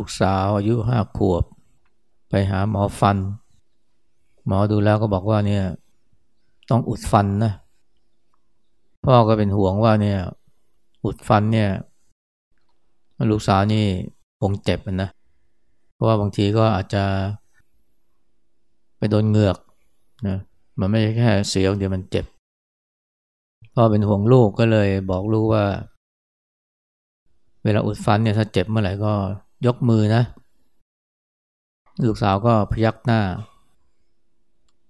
ลูกสาวอายุห้าขวบ ไปหาหมอฟัน หมอดูแล้วก็บอกว่าเนี่ยต้องอุดฟันนะพ่อก็เป็นห่วงว่าเนี่ย อุดฟันเนี่ย ลูกสาวนี่คงเจ็บนะ เพราะว่าบางทีก็อาจจะไปโดนเหงือกนะมันไม่ใช่แค่เสียวเดียวมันเจ็บพ่อเป็นห่วงลูกก็เลยบอกลูกว่า เวลาอุดฟันเนี่ยถ้าเจ็บเมื่อไหร่ก็ ยกมือนะ ลูกสาวก็พยักหน้า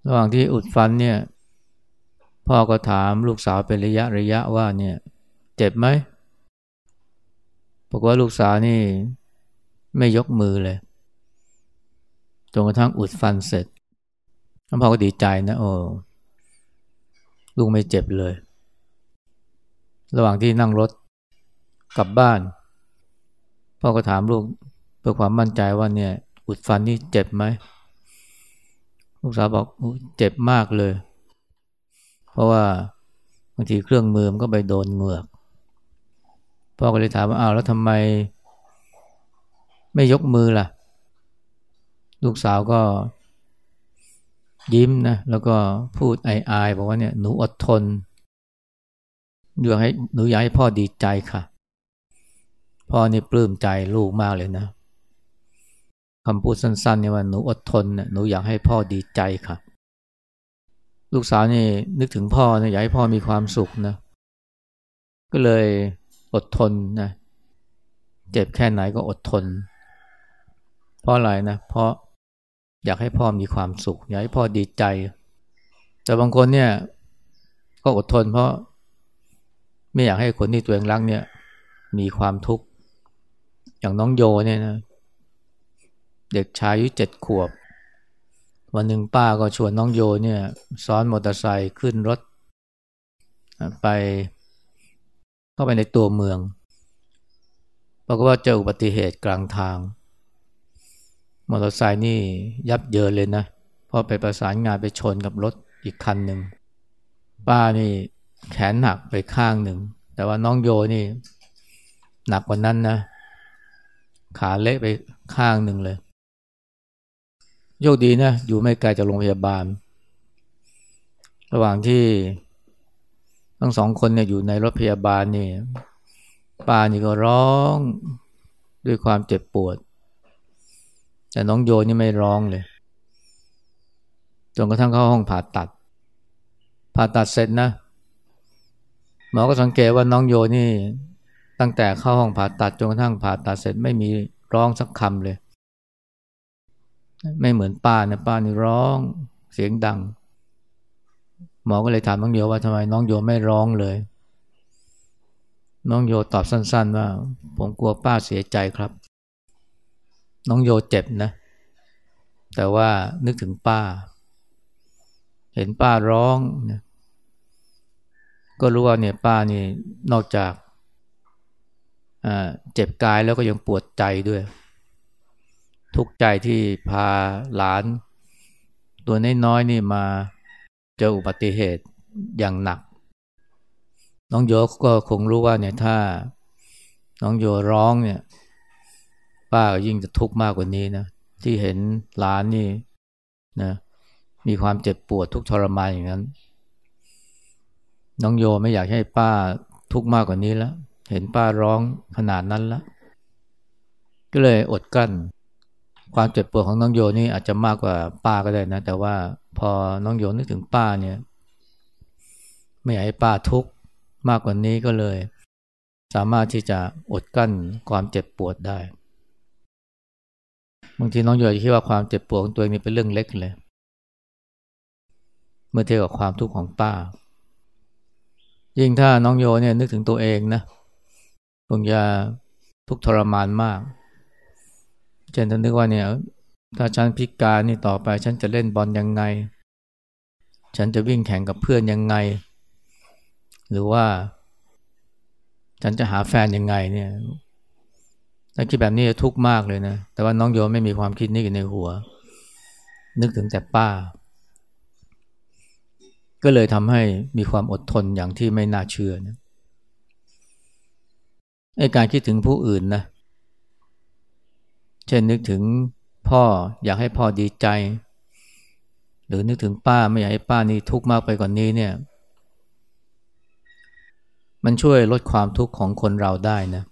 ระหว่างที่อุดฟันเนี่ย พ่อก็ถามลูกสาวเป็นระยะระยะว่าเนี่ย เจ็บไหมบอกว่าลูกสาวนี่ไม่ยกมือเลยจนกระทั่งอุดฟันเสร็จพ่อก็ดีใจนะโอ้ลูกไม่เจ็บเลย ระหว่างที่นั่งรถกลับบ้าน พ่อก็ถามลูก เพื่อความมั่นใจว่าเนี่ยอุดฟันนี่เจ็บไหมลูกสาวบอกเจ็บมากเลย เพราะว่าบางทีเครื่องมือมันก็ไปโดนเหงือกพ่อก็เลยถามว่าอ้าวแล้วทำไม ไม่ยกมือล่ะ ลูกสาวก็ยิ้มนะแล้วก็พูดอายๆบอกว่าเนี่ยหนูอดทนอยากให้หนูอยากให้พ่อดีใจค่ะ พ่อนี่ปลื้มใจลูกมากเลยนะำพูดสั้นๆเนี่ยว่าหนูอดทนนะหนูอยากให้พ่อดีใจค่ะ ลูกสาวนี่นึกถึงพ่อนะอยากให้พ่อมีความสุขนะ ก็เลยอดทนนะเจ็บแค่ไหนก็อดทน เพราะอะไรนะ เพราะอยากให้พ่อมีความสุข อยากให้พ่อดีใจ แต่บางคนเนี่ย ก็อดทน เพราะไม่อยากให้คนที่ตัวเองรักเนี่ย มีความทุกข์อย่างน้องโยเนี่ยนะ เด็กชายอายุเจ็ดขวบ วันหนึ่งป้าก็ชวนน้องโยเนี่ยซ้อนมอเตอร์ไซค์ขึ้นรถ ไปเข้าไปในตัวเมืองปรากฏว่าเจออุบัติเหตุกลางทาง มอเตอร์ไซค์นี่ยับเยินเลยนะพราะไปประสานงานไปชนกับรถอีกคันหนึ่งป้านี่แขนหักไปข้างหนึ่ง แต่ว่าน้องโยนี่หนักกว่านั้นนะ ขาเละไปข้างหนึ่งเลย โยกดีนะอยู่ไม่ไกลจากโรงพยาบาล ระหว่างที่ทั้งสองคนเนี่ยอยู่ในรถพยาบาลนี่ป้านี่ก็ร้องด้วยความเจ็บปวด แต่น้องโยนี่ไม่ร้องเลยจนกระทั่งเข้าห้องผ่าตัด ผ่าตัดเสร็จนะหมอก็สังเกตว่าน้องโยนี่ ตั้งแต่เข้าห้องผ่าตัดจนกระทั่งผ่าตัดเสร็จไม่มีร้องสักคำเลย ไม่เหมือนป้านะป้านี่ร้องเสียงดัง หมอก็เลยถามน้องโยว่าทำไมน้องโยไม่ร้องเลย น้องโยตอบสั้น ๆ ว่า ผมกลัวป้าเสียใจครับ น้องโยเจ็บนะ แต่ว่านึกถึงป้า เห็นป้าร้องนะก็รู้ว่าเนี่ยป้านี่นอกจากเจ็บกายแล้วก็ยังปวดใจด้วย ทุกใจที่พาหลาน ตัวน้อยๆนี่มาเจออุบัติเหตุอย่างหนัก น้องโยก็คงรู้ว่าเนี่ยถ้า น้องโยร้องเนี่ย ป้าก็ยิ่งจะทุกข์มากกว่านี้นะที่เห็นหลานนี่นะมีความเจ็บปวดทุกทรมานอย่างนั้น น้องโยไม่อยากให้ป้าทุกข์มากกว่านี้แล้ว เห็นป้าร้องขนาดนั้นแล้ว ก็เลยอดกั้น ความเจ็บปวดของน้องโยนี่อาจจะมากกว่าป้าก็ได้นะ แต่ว่าพอน้องโยนึกถึงป้าเนี่ย ไม่อยากให้ป้าทุกข์มากกว่านี้ก็เลย สามารถที่จะอดกั้นความเจ็บปวดได้ บางทีน้องโยจะคิดว่าความเจ็บปวดของตัวเองนี่เป็นเรื่องเล็กเลย เมื่อเทียบกับความทุกข์ของป้า ยิ่งถ้าน้องโยเนี่ยนึกถึงตัวเองนะคงจะทุกทรมานมาก เช่นท่านนึกว่าเนี่ยถ้าฉันพิการนี่ต่อไป ฉันจะเล่นบอลยังไง ฉันจะวิ่งแข่งกับเพื่อนยังไง หรือว่า ฉันจะหาแฟนยังไงเนี่ยถ้าคิดแบบนี้จะทุกข์มากเลยนะ แต่ว่าน้องโยมไม่มีความคิดนี้อยู่ในหัว นึกถึงแต่ป้า ก็เลยทำให้มีความอดทนอย่างที่ไม่น่าเชื่อนะไอการคิดถึงผู้อื่นนะ เช่นนึกถึงพ่ออยากให้พ่อดีใจ หรือนึกถึงป้าไม่อยากให้ป้านี่ทุกข์มากไปกว่านนี้เนี่ย มันช่วยลดความทุกข์ของคนเราได้นะ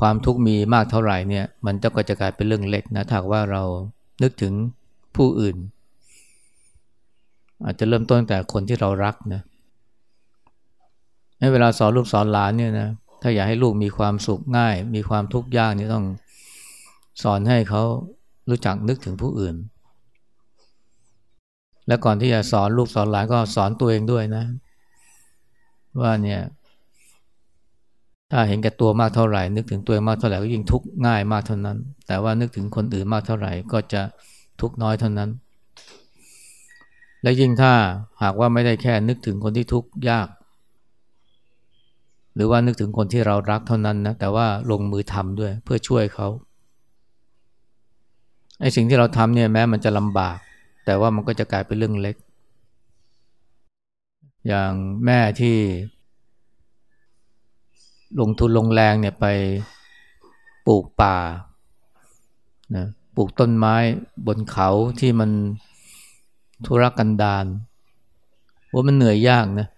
ความทุกข์มีมากเท่าไหร่เนี่ย มันจะก็จะกลายเป็นเรื่องเล็กนะถ้าว่าเรานึกถึงผู้อื่น อาจจะเริ่มต้นแต่คนที่เรารักนะให้เวลาสอนลูกสอนหลานเนี่ยนะ ถ้าอยากให้ลูกมีความสุขง่าย มีความทุกข์ยากนี่ต้องสอนให้เขารู้จักนึกถึงผู้อื่น และก่อนที่จะสอนลูกสอนหลานก็สอนตัวเองด้วยนะ ว่าเนี่ย ถ้าเห็นแก่ตัวมากเท่าไหร่ นึกถึงตัวเองมากเท่าไหร่ก็ยิ่งทุกข์ง่ายมากเท่านั้น แต่ว่านึกถึงคนอื่นมากเท่าไหร่ก็จะทุกข์น้อยเท่านั้น และยิ่งถ้าหากว่าไม่ได้แค่นึกถึงคนที่ทุกข์ยาก หรือว่านึกถึงคนที่เรารักเท่านั้นนะแต่ว่าลงมือทำด้วยเพื่อช่วยเขาไอ้สิ่งที่เราทำเนี่ยแม้มันจะลำบาก แต่ว่ามันก็จะกลายเป็นเรื่องเล็ก อย่างแม่ที่ ลงทุนลงแรงเนี่ยไปปลูกป่านะปลูกต้นไม้บนเขาที่มันทุรกันดารว่ามันเหนื่อยยากนะ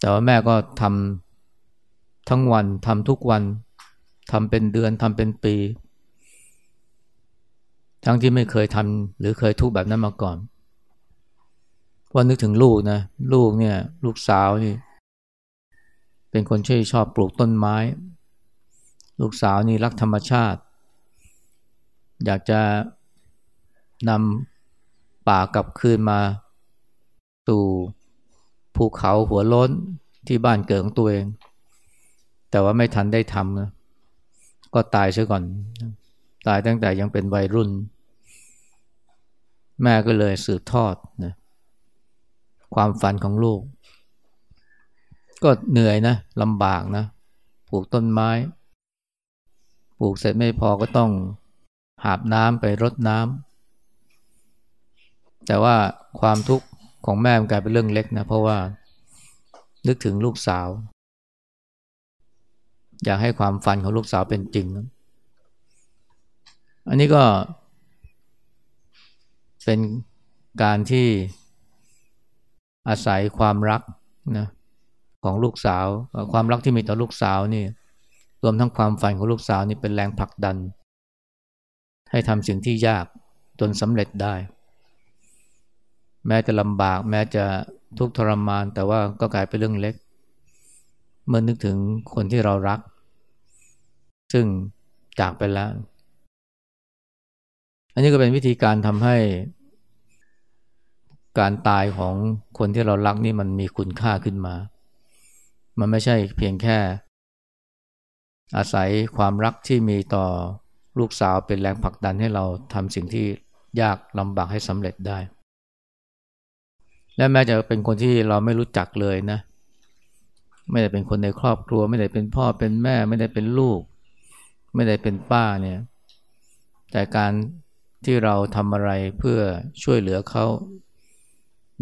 แต่ว่าแม่ก็ทำทั้งวันทำทุกวันทำเป็นเดือนทำเป็นปี ทั้งที่ไม่เคยทำหรือเคยทุกแบบนั้นมาก่อนว่านึกถึงลูกนะ ลูกเนี่ย ลูกสาวนี่ เป็นคนที่ชอบปลูกต้นไม้ ลูกสาวนี่รักธรรมชาติ อยากจะนำป่ากลับคืนมาสู่ ภูเขาหัวล้นที่บ้านเกิดของตัวเอง แต่ว่าไม่ทันได้ทำนะก็ตายซะก่อน ตายตั้งแต่ยังเป็นวัยรุ่น แม่ก็เลยสืบทอดนะความฝันของลูก ก็เหนื่อยนะลำบากนะปลูกต้นไม้ ปลูกเสร็จไม่พอก็ต้องหาบน้ำไปรดน้ำแต่ว่าความทุกข์ ของแม่มันกลายเป็นเรื่องเล็กนะ เพราะว่านึกถึงลูกสาว อยากให้ความฝันของลูกสาวเป็นจริง อันนี้ก็ เป็นการที่อาศัยความรักนะของลูกสาว ความรักที่มีต่อลูกสาวนี่รวมทั้งความฝันของลูกสาวนี่เป็นแรงผลักดัน ให้ทำสิ่งที่ยากจนสำเร็จได้ แม้จะลำบาก แม้จะทุกข์ทรมาน แต่ว่าก็กลายเป็นเรื่องเล็ก เมื่อนึกถึงคนที่เรารัก ซึ่งจากไปแล้ว อันนี้ก็เป็นวิธีการทำให้การตายของคนที่เรารักนี่มันมีคุณค่าขึ้นมา มันไม่ใช่เพียงแค่ อาศัยความรักที่มีต่อลูกสาวเป็นแรงผลักดันให้เราทำสิ่งที่ยากลำบากให้สำเร็จได้ และแม้จะเป็นคนที่เราไม่รู้จักเลยนะ ไม่ได้เป็นคนในครอบครัว ไม่ได้เป็นพ่อเป็นแม่ ไม่ได้เป็นลูก ไม่ได้เป็นป้าเนี่ย แต่การที่เราทำอะไรเพื่อช่วยเหลือเขา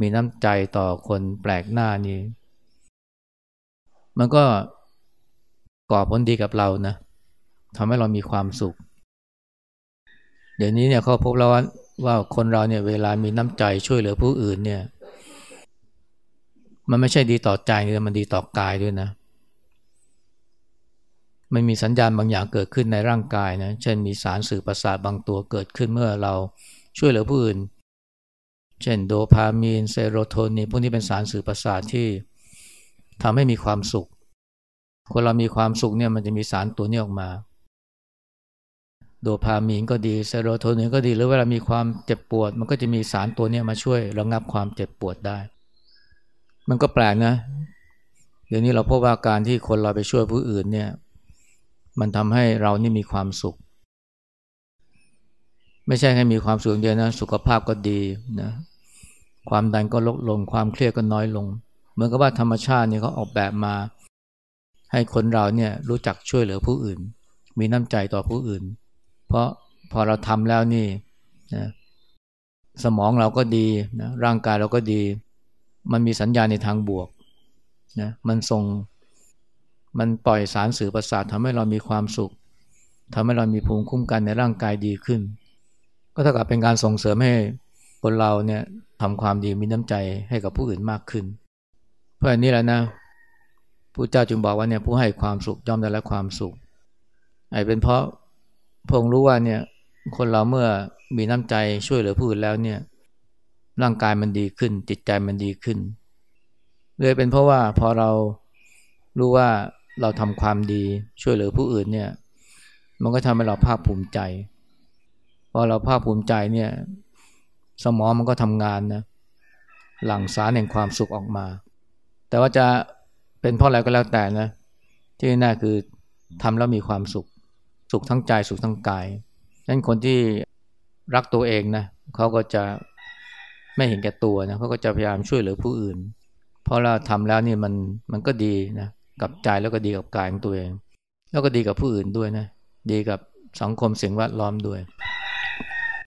มีน้ำใจต่อคนแปลกหน้านี่มันก็ก่อผลดีกับเรานะทำให้เรามีความสุข เดี๋ยวนี้เนี่ยเขาพบแล้วว่าว่าคนเราเนี่ยเวลามีน้ำใจช่วยเหลือผู้อื่นเนี่ย มันไม่ใช่ดีต่อใจแต่มันดีต่อกายด้วยนะ มันมีสัญญาณบางอย่างเกิดขึ้นในร่างกายนะ เช่นมีสารสื่อประสาทบางตัวเกิดขึ้นเมื่อเราช่วยเหลือผู้อื่น เช่นโดพามีนเซโรโทนินพวกนี้เป็นสารสื่อประสาทที่ทำให้มีความสุข คนเรามีความสุขเนี่ยมันจะมีสารตัวนี้ออกมาโดพามีนก็ดีเซโรโทนินก็ดีหรือเวลามีความเจ็บปวด มันก็จะมีสารตัวนี้มาช่วยระงับความเจ็บปวดได้ มันก็แปลกนะ เดี๋ยวนี้เราพบว่าการที่คนเราไปช่วยผู้อื่นเนี่ย มันทำให้เรานี่มีความสุข ไม่ใช่แค่มีความสุขเดียวนะ สุขภาพก็ดีนะ ความดันก็ลดลง ความเครียดก็น้อยลง เหมือนกับว่าธรรมชาติเนี่ยเขาออกแบบมา ให้คนเราเนี่ยรู้จักช่วยเหลือผู้อื่น มีน้ำใจต่อผู้อื่น เพราะพอเราทำแล้วนี่นะสมองเราก็ดีนะร่างกายเราก็ดี มันมีสัญญาณในทางบวกนะมันส่งมันปล่อยสารสื่อประสาททำให้เรามีความสุขทำให้เรามีภูมิคุ้มกันในร่างกายดีขึ้น ก็เท่ากับเป็นการส่งเสริมให้คนเราเนี่ยทำความดีมีน้ำใจให้กับผู้อื่นมากขึ้น เพราะอันนี้แหละนะผู้เจ้าจึงบอกว่าเนี่ยผู้ให้ความสุขย่อมได้รับความสุขไอ้เป็นเพราะพงรู้ว่าเนี่ยคนเราเมื่อมีน้ำใจช่วยเหลือผู้อื่นแล้วเนี่ย ร่างกายมันดีขึ้น จิตใจมันดีขึ้นเลยเป็นเพราะว่าพอเรารู้ว่าเราทำความดีช่วยเหลือผู้อื่นเนี่ย มันก็ทำให้เราภาคภูมิใจพอเราภาคภูมิใจเนี่ย สมองมันก็ทำงานนะหลั่งสารแห่งความสุขออกมา แต่ว่าจะเป็นเพราะอะไรก็แล้วแต่นะ ที่น่าคือทำแล้วมีความสุข สุขทั้งใจสุขทั้งกายนั้นคนที่รักตัวเองนะเขาก็จะ ไม่เห็นแก่ตัวนะเขาก็จะพยายามช่วยเหลือผู้อื่น เพราะเราทำแล้วนี่มันมันก็ดีนะกับใจแล้วก็ดีกับกายของตัวเอง แล้วก็ดีกับผู้อื่นด้วยนะ ดีกับสังคมสิ่งแวดล้อมด้วย